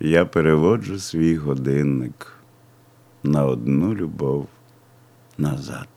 я переводжу свій годинник на одну любов назад.